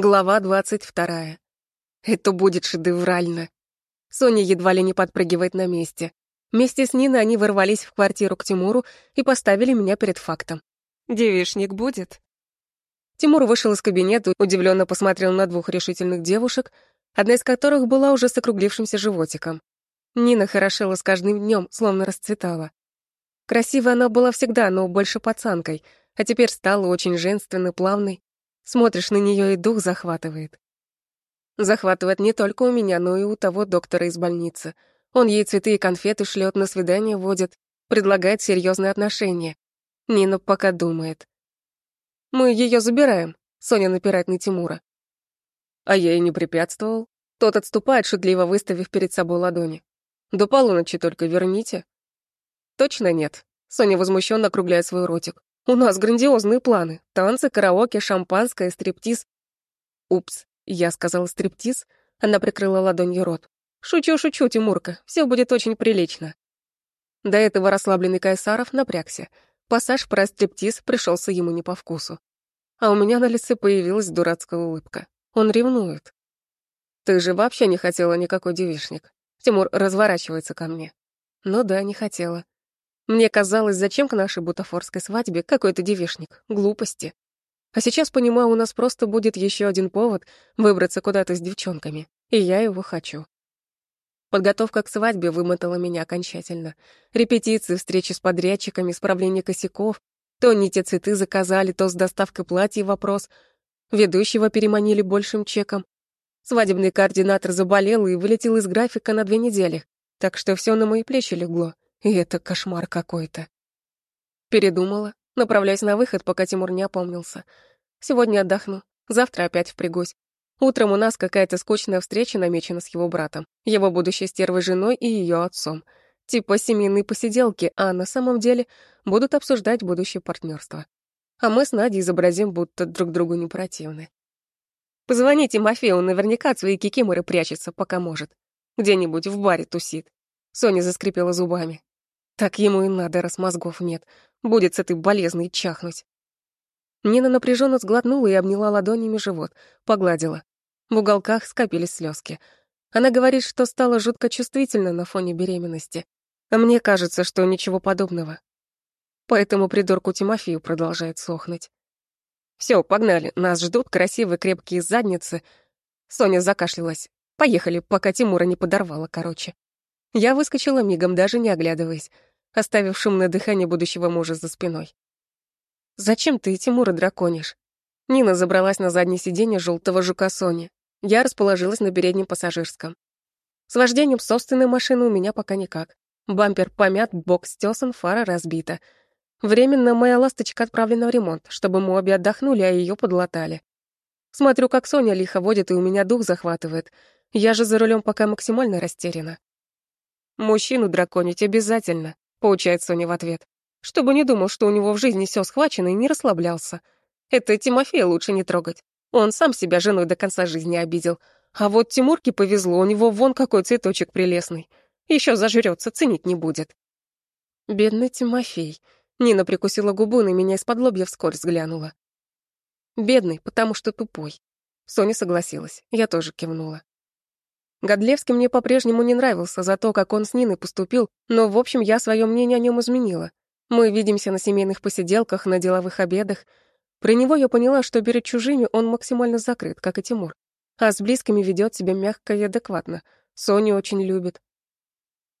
Глава двадцать вторая. Это будет шедеврально. Соня едва ли не подпрыгивает на месте. Вместе с Ниной они ворвались в квартиру к Тимуру и поставили меня перед фактом. «Девишник будет?» Тимур вышел из кабинета, удивленно посмотрел на двух решительных девушек, одна из которых была уже с округлившимся животиком. Нина хорошела с каждым днем, словно расцветала. Красивой она была всегда, но больше пацанкой, а теперь стала очень женственной, плавной, Смотришь на нее и дух захватывает. Захватывает не только у меня, но и у того доктора из больницы. Он ей цветы и конфеты шлет, на свидание водит, предлагает серьезные отношения. Нина пока думает. «Мы ее забираем», — Соня напирает на Тимура. А я и не препятствовал. Тот отступает, шутливо выставив перед собой ладони. «До полуночи только верните». «Точно нет», — Соня возмущенно округляет свой ротик. У нас грандиозные планы. Танцы, караоке, шампанское, стриптиз. Упс, я сказала стриптиз. Она прикрыла ладонью рот. Шучу, шучу, Тимурка. Все будет очень прилично. До этого расслабленный Кайсаров напрягся. Пассаж про стриптиз пришелся ему не по вкусу. А у меня на лице появилась дурацкая улыбка. Он ревнует. Ты же вообще не хотела никакой девишник. Тимур разворачивается ко мне. Ну да, не хотела. Мне казалось, зачем к нашей бутафорской свадьбе какой-то девишник? Глупости. А сейчас понимаю, у нас просто будет еще один повод выбраться куда-то с девчонками. И я его хочу. Подготовка к свадьбе вымотала меня окончательно. Репетиции, встречи с подрядчиками, исправление косяков. То не те цветы заказали, то с доставкой платья вопрос. Ведущего переманили большим чеком. Свадебный координатор заболел и вылетел из графика на две недели. Так что все на мои плечи легло. И это кошмар какой-то. Передумала, направляясь на выход, пока Тимур не опомнился. Сегодня отдохну, завтра опять впрягусь. Утром у нас какая-то скучная встреча намечена с его братом, его будущей стервой женой и ее отцом. Типа семейные посиделки, а на самом деле будут обсуждать будущее партнерство. А мы с Надей изобразим, будто друг другу не противны. Позвони Тимофею, наверняка свои кикиморы прячется, пока может. Где-нибудь в баре тусит. Соня заскрипела зубами. Так ему и надо, раз мозгов нет. Будет с этой болезной чахнуть. Нина напряженно сглотнула и обняла ладонями живот, погладила. В уголках скопились слезки. Она говорит, что стала жутко чувствительна на фоне беременности. А мне кажется, что ничего подобного. Поэтому придурку Тимофею продолжает сохнуть. Все, погнали, нас ждут красивые крепкие задницы. Соня закашлялась. Поехали, пока Тимура не подорвала, короче. Я выскочила мигом, даже не оглядываясь оставив шумное дыхание будущего мужа за спиной. «Зачем ты Тимура драконишь?» Нина забралась на заднее сиденье желтого жука Сони. Я расположилась на переднем пассажирском. С вождением собственной машины у меня пока никак. Бампер помят, бок стесан, фара разбита. Временно моя ласточка отправлена в ремонт, чтобы мы обе отдохнули, а ее подлатали. Смотрю, как Соня лихо водит, и у меня дух захватывает. Я же за рулем пока максимально растеряна. Мужчину драконить обязательно. — получает Соня в ответ. «Чтобы не думал, что у него в жизни все схвачено и не расслаблялся. Это Тимофея лучше не трогать. Он сам себя женой до конца жизни обидел. А вот Тимурке повезло, у него вон какой цветочек прелестный. Еще зажрется, ценить не будет». «Бедный Тимофей». Нина прикусила губу, на меня из-под лобья вскользь взглянула. «Бедный, потому что тупой». Соня согласилась, я тоже кивнула. Годлевский мне по-прежнему не нравился за то, как он с Ниной поступил, но, в общем, я свое мнение о нем изменила. Мы видимся на семейных посиделках, на деловых обедах. При него я поняла, что перед чужими он максимально закрыт, как и Тимур. А с близкими ведет себя мягко и адекватно. Соню очень любит.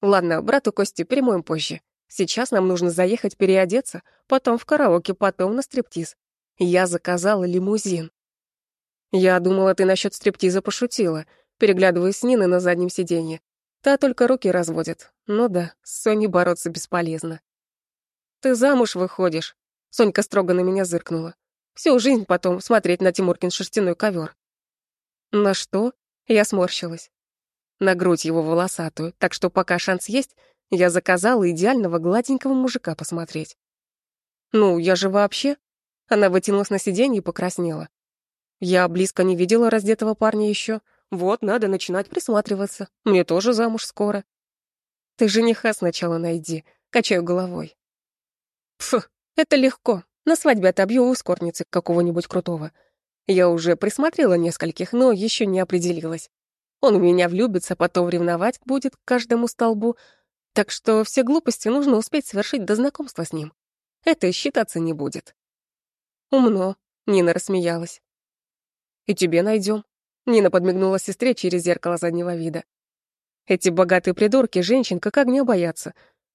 Ладно, брату Кости перемоем позже. Сейчас нам нужно заехать переодеться, потом в караоке, потом на стриптиз. Я заказала лимузин. Я думала, ты насчет стриптиза пошутила переглядываясь с Ниной на заднем сиденье. Та только руки разводит. Ну да, с Соней бороться бесполезно. «Ты замуж выходишь?» Сонька строго на меня зыркнула. «Всю жизнь потом смотреть на Тимуркин шерстяной ковер. «На что?» Я сморщилась. На грудь его волосатую, так что пока шанс есть, я заказала идеального гладенького мужика посмотреть. «Ну, я же вообще...» Она вытянулась на сиденье и покраснела. Я близко не видела раздетого парня еще. Вот, надо начинать присматриваться. Мне тоже замуж скоро. Ты жениха сначала найди. Качаю головой. Фу, это легко. На свадьбе отобью у скорницы какого-нибудь крутого. Я уже присмотрела нескольких, но еще не определилась. Он в меня влюбится, потом ревновать будет к каждому столбу, так что все глупости нужно успеть совершить до знакомства с ним. Это считаться не будет. Умно, Нина рассмеялась. И тебе найдем. Нина подмигнула сестре через зеркало заднего вида. Эти богатые придурки женщин как огня боятся.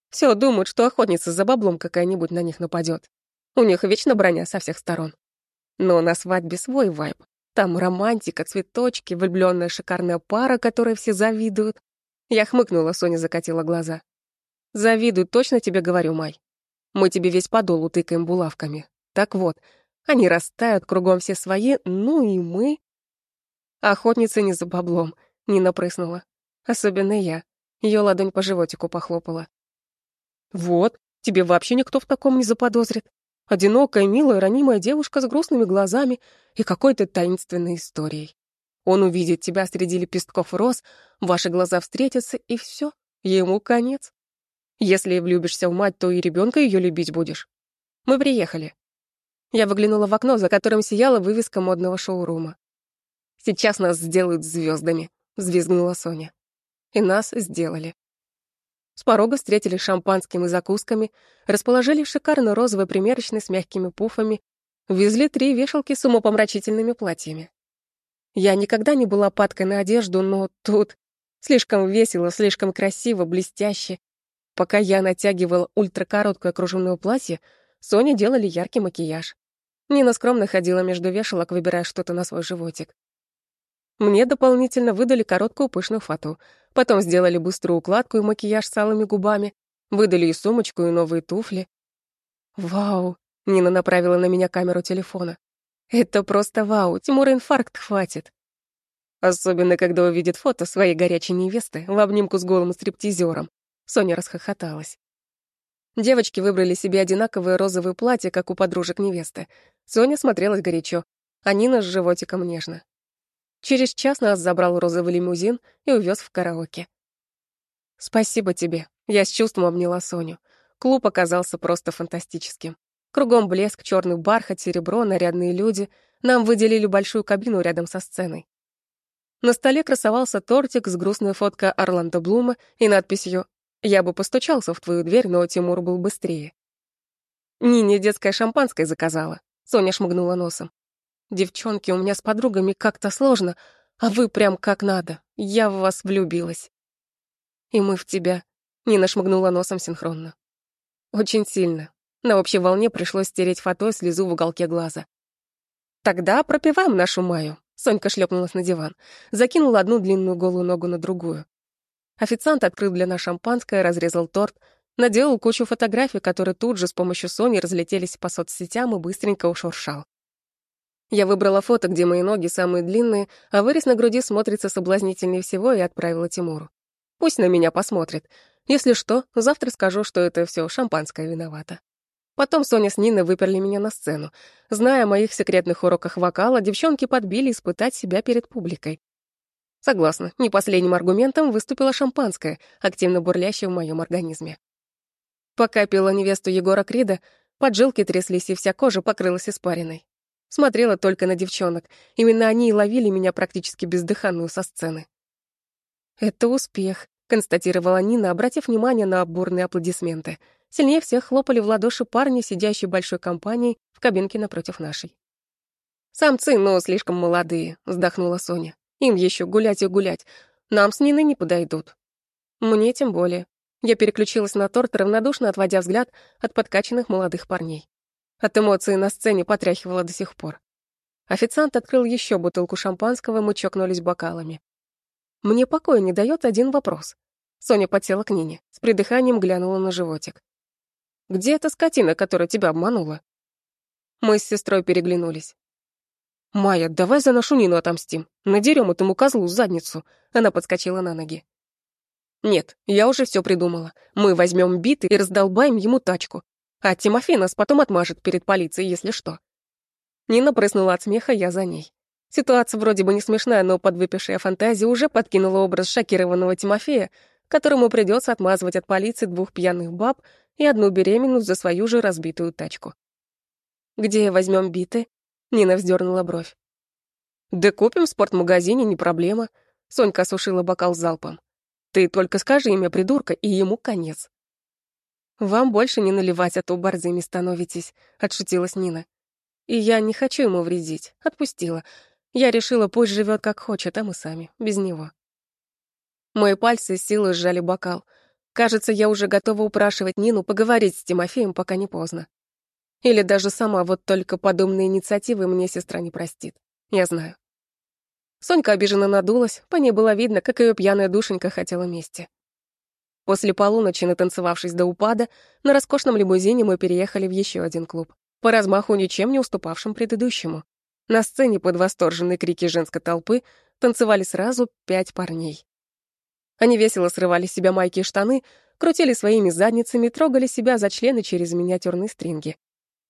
Все думают, что охотница за баблом какая-нибудь на них нападет. У них вечно броня со всех сторон. Но на свадьбе свой вайб. Там романтика, цветочки, влюбленная шикарная пара, которой все завидуют. Я хмыкнула, Соня закатила глаза. Завидуют, точно тебе говорю, Май. Мы тебе весь подол утыкаем булавками. Так вот, они растают, кругом все свои, ну и мы. Охотница не за баблом, Нина прыснула. Особенно я. Ее ладонь по животику похлопала. Вот, тебе вообще никто в таком не заподозрит. Одинокая, милая, ранимая девушка с грустными глазами и какой-то таинственной историей. Он увидит тебя среди лепестков роз, ваши глаза встретятся, и все, ему конец. Если влюбишься в мать, то и ребенка ее любить будешь. Мы приехали. Я выглянула в окно, за которым сияла вывеска модного шоурума. «Сейчас нас сделают звездами», — взвизгнула Соня. И нас сделали. С порога встретили шампанским и закусками, расположили шикарно розовой примерочной с мягкими пуфами, везли три вешалки с умопомрачительными платьями. Я никогда не была падкой на одежду, но тут слишком весело, слишком красиво, блестяще. Пока я натягивала ультракороткое кружевное платье, Соня делали яркий макияж. Нина скромно ходила между вешалок, выбирая что-то на свой животик. Мне дополнительно выдали короткую пышную фату. Потом сделали быструю укладку и макияж с алыми губами. Выдали и сумочку, и новые туфли. «Вау!» — Нина направила на меня камеру телефона. «Это просто вау! Тимура инфаркт хватит!» Особенно, когда увидит фото своей горячей невесты в обнимку с голым стриптизером. Соня расхохоталась. Девочки выбрали себе одинаковые розовые платья, как у подружек невесты. Соня смотрелась горячо, а Нина с животиком нежно. Через час нас забрал розовый лимузин и увез в караоке. «Спасибо тебе», — я с чувством обняла Соню. Клуб оказался просто фантастическим. Кругом блеск, черный бархат, серебро, нарядные люди. Нам выделили большую кабину рядом со сценой. На столе красовался тортик с грустной фоткой Орландо Блума и надписью «Я бы постучался в твою дверь, но Тимур был быстрее». Нине детское шампанское заказала. Соня шмыгнула носом. Девчонки, у меня с подругами как-то сложно, а вы прям как надо. Я в вас влюбилась. И мы в тебя. Нина шмыгнула носом синхронно. Очень сильно. На общей волне пришлось стереть фото слезу в уголке глаза. Тогда пропиваем нашу Маю. Сонька шлепнулась на диван, закинула одну длинную голую ногу на другую. Официант открыл для нас шампанское, разрезал торт, наделал кучу фотографий, которые тут же с помощью Сони разлетелись по соцсетям и быстренько ушуршал. Я выбрала фото, где мои ноги самые длинные, а вырез на груди смотрится соблазнительнее всего и отправила Тимуру. Пусть на меня посмотрит. Если что, завтра скажу, что это все шампанское виновато. Потом Соня с Ниной выперли меня на сцену. Зная о моих секретных уроках вокала, девчонки подбили испытать себя перед публикой. Согласна, не последним аргументом выступила шампанское, активно бурлящее в моем организме. Пока пила невесту Егора Крида, поджилки тряслись, и вся кожа покрылась испариной. Смотрела только на девчонок. Именно они и ловили меня практически бездыханную со сцены. «Это успех», — констатировала Нина, обратив внимание на бурные аплодисменты. Сильнее всех хлопали в ладоши парни, сидящие большой компанией в кабинке напротив нашей. «Самцы, но слишком молодые», — вздохнула Соня. «Им еще гулять и гулять. Нам с Ниной не подойдут». «Мне тем более». Я переключилась на торт, равнодушно отводя взгляд от подкачанных молодых парней. От эмоций на сцене потряхивало до сих пор. Официант открыл еще бутылку шампанского, мы чокнулись бокалами. Мне покоя не дает один вопрос. Соня подсела к Нине, с придыханием глянула на животик. «Где эта скотина, которая тебя обманула?» Мы с сестрой переглянулись. «Майя, давай за нашу Нину отомстим. Надерем этому козлу задницу». Она подскочила на ноги. «Нет, я уже все придумала. Мы возьмем биты и раздолбаем ему тачку. А Тимофей нас потом отмажет перед полицией, если что. Нина прыснула от смеха, я за ней. Ситуация вроде бы не смешная, но подвыпившая фантазия уже подкинула образ шокированного Тимофея, которому придется отмазывать от полиции двух пьяных баб и одну беременную за свою же разбитую тачку. «Где возьмем биты?» Нина вздернула бровь. Да купим в спортмагазине, не проблема. Сонька осушила бокал залпом. Ты только скажи имя придурка, и ему конец. Вам больше не наливать, а то борзыми становитесь, отшутилась Нина. И я не хочу ему вредить, отпустила. Я решила, пусть живет как хочет, а мы сами, без него. Мои пальцы с силой сжали бокал. Кажется, я уже готова упрашивать Нину поговорить с Тимофеем, пока не поздно. Или даже сама, вот только подобные инициативы мне сестра не простит. Я знаю. Сонька обиженно надулась, по ней было видно, как ее пьяная душенька хотела мести. После полуночи, натанцевавшись до упада, на роскошном лимузине мы переехали в еще один клуб, по размаху ничем не уступавшим предыдущему. На сцене под восторженные крики женской толпы танцевали сразу пять парней. Они весело срывали с себя майки и штаны, крутили своими задницами, трогали себя за члены через миниатюрные стринги.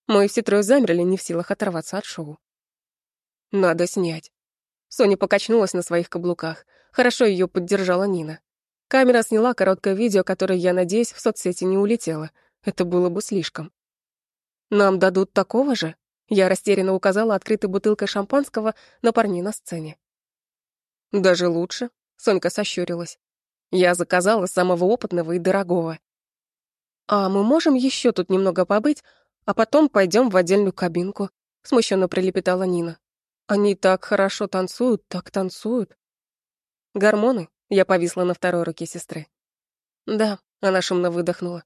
Мы все трое замерли, не в силах оторваться от шоу. «Надо снять». Соня покачнулась на своих каблуках. Хорошо ее поддержала Нина. Камера сняла короткое видео, которое, я надеюсь, в соцсети не улетело. Это было бы слишком. «Нам дадут такого же?» Я растерянно указала открытой бутылкой шампанского на парней на сцене. «Даже лучше», — Сонька сощурилась. «Я заказала самого опытного и дорогого». «А мы можем еще тут немного побыть, а потом пойдем в отдельную кабинку», — смущенно прилепетала Нина. «Они так хорошо танцуют, так танцуют». «Гормоны?» — я повисла на второй руке сестры. «Да», — она шумно выдохнула.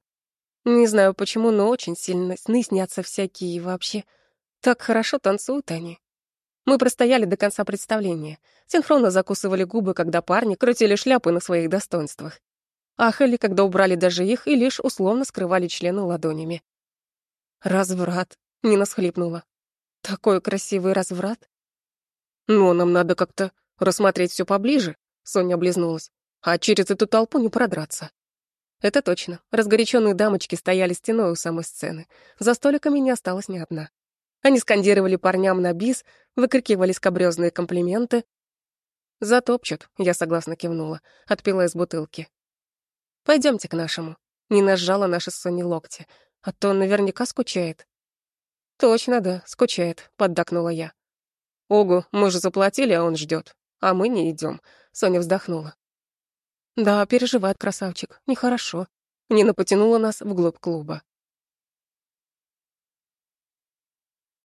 «Не знаю почему, но очень сильно сны снятся всякие и вообще. Так хорошо танцуют они». Мы простояли до конца представления. Синхронно закусывали губы, когда парни крутили шляпы на своих достоинствах. Ахали, когда убрали даже их и лишь условно скрывали члены ладонями. Разврат. Нина схлипнула. Такой красивый разврат. Но нам надо как-то рассмотреть все поближе, Соня облизнулась. А через эту толпу не продраться. Это точно. Разгоряченные дамочки стояли стеной у самой сцены. За столиками не осталось ни одна. Они скандировали парням на бис, выкрикивали скобрёзные комплименты. «Затопчут», — я согласно кивнула, отпила из бутылки. Пойдемте к нашему». Нина сжала наши с Соней локти а то наверняка скучает. Точно, да, скучает, поддакнула я. Ого, мы же заплатили, а он ждет, а мы не идем. Соня вздохнула. Да, переживает красавчик, нехорошо. Нина потянула нас вглубь клуба.